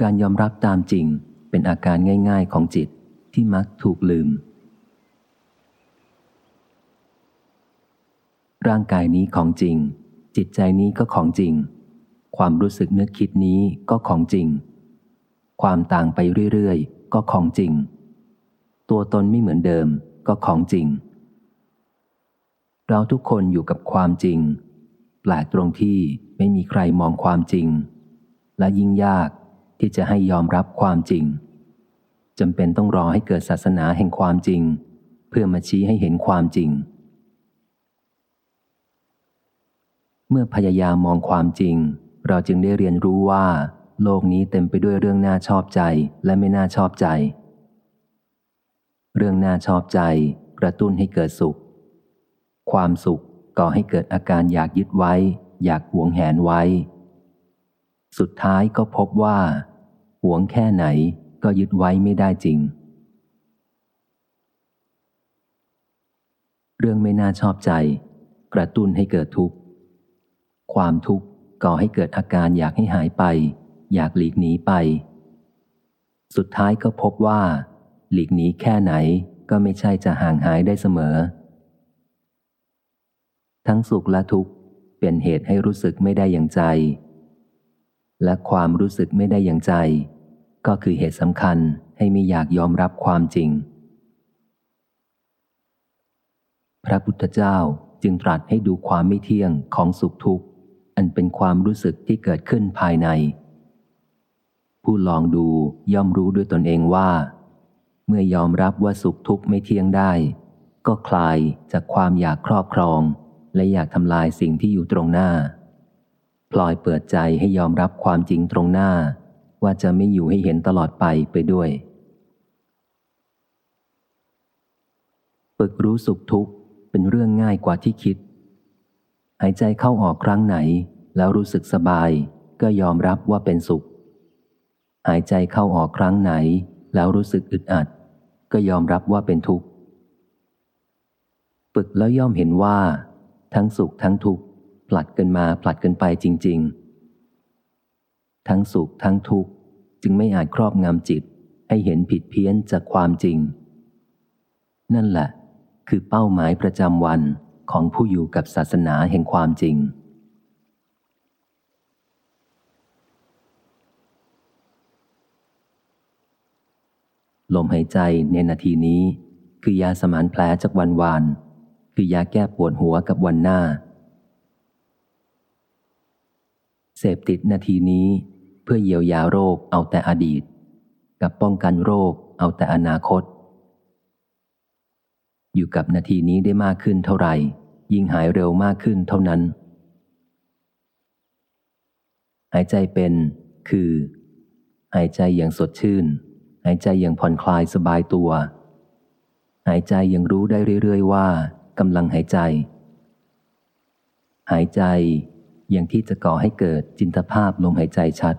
การยอมรับตามจริงเป็นอาการง่าย ๆของจิตที่มักถูกลืม ร่างกายนี้ของจริง จิตใจนี้ก็ของจริง ความรู้สึกนึกคิดนี้ก็ของจริง ความต่างไปเรื่อยๆ ก็ของจริง ตัวตนไม่เหมือนเดิมก็ของจริง เราทุกคนอยู่กับความจริงแปลกตรงที่ไม่มีใครมองความจริง และยิ่งยาก ที่จะให้ยอมรับความจริงจำเป็นต้องรอให้เกิดศาสนาแห่งความจริง เพื่อมาชี้ให้เห็นความจริง เมื่อพยายามมองความจริง เราจึงได้เรียนรู้ว่า โลกนี้เต็มไปด้วยเรื่องน่าชอบใจและไม่น่าชอบใจ เรื่องน่าชอบใจกระตุ้นให้เกิดสุข ความสุขก่อให้เกิดอาการอยากยึดไว้ อยากหวงแหนไว้ สุดท้ายก็พบว่า หวงแค่ไหนก็ยึดไว้ไม่ได้จริง เรื่องไม่น่าชอบใจ กระตุ้นให้เกิดทุกข์ ความทุกข์ก่อให้เกิดอาการอยากให้หายไป อยากหลีกหนีไป สุดท้ายก็พบว่า หลีกหนีแค่ไหนก็ไม่ใช่จะห่างหายได้เสมอ ทั้งสุขและทุกข์เป็นเหตุให้รู้สึกไม่ได้อย่างใจ และความรู้สึกไม่ได้อย่างใจ ก็คือเหตุสำคัญให้ไม่อยากยอมรับความจริง พระพุทธเจ้าจึงตรัสให้ดูความไม่เที่ยงของสุขทุกข์ อันเป็นความรู้สึกที่เกิดขึ้นภายใน ผู้ลองดูย่อมรู้ด้วยตนเองว่า เมื่อยอมรับว่าสุขทุกข์ไม่เที่ยงได้ ก็คลายจากความอยากครอบครอง และอยากทำลายสิ่งที่อยู่ตรงหน้า พลอยเปิดใจให้ยอมรับความจริงตรงหน้า ว่าจะไม่อยู่ให้เห็นตลอดไปไปด้วย ฝึกรู้สุขทุกข์เป็นเรื่องง่ายกว่าที่คิด หายใจเข้าออกครั้งไหน แล้วรู้สึกสบาย ก็ยอมรับว่าเป็นสุข หายใจเข้าออกครั้งไหน แล้วรู้สึกอึดอัด ก็ยอมรับว่าเป็นทุกข์ ฝึกแล้วย่อมเห็นว่า ทั้งสุขทั้งทุกข์ ผลัดกันมาผลัดกันไปจริง ๆ ทั้งสุขทั้งทุกข์จึงไม่อาจครอบงำจิตให้เห็นผิดเพี้ยนจากความจริง นั่นแหละ คือเป้าหมายประจำวันของผู้อยู่กับศาสนาแห่งความจริง ลมหายใจในนาทีนี้ คือยาสมานแผลจากวันวาน คือยาแก้ปวดหัวกับวันหน้า เสพติดนาทีนี้เพื่อเยียวยาโรคเอาแต่อดีต กับป้องกันโรคเอาแต่อนาคต อยู่กับนาทีนี้ได้มากขึ้นเท่าไหร่ ยิ่งหายเร็วมากขึ้นเท่านั้น หายใจเป็นคือ หายใจอย่างสดชื่น หายใจอย่างผ่อนคลายสบายตัว หายใจยังรู้ได้เรื่อย ๆ ว่ากำลังหายใจ หายใจ อย่างที่จะก่อให้เกิดจินตภาพลมหายใจชัด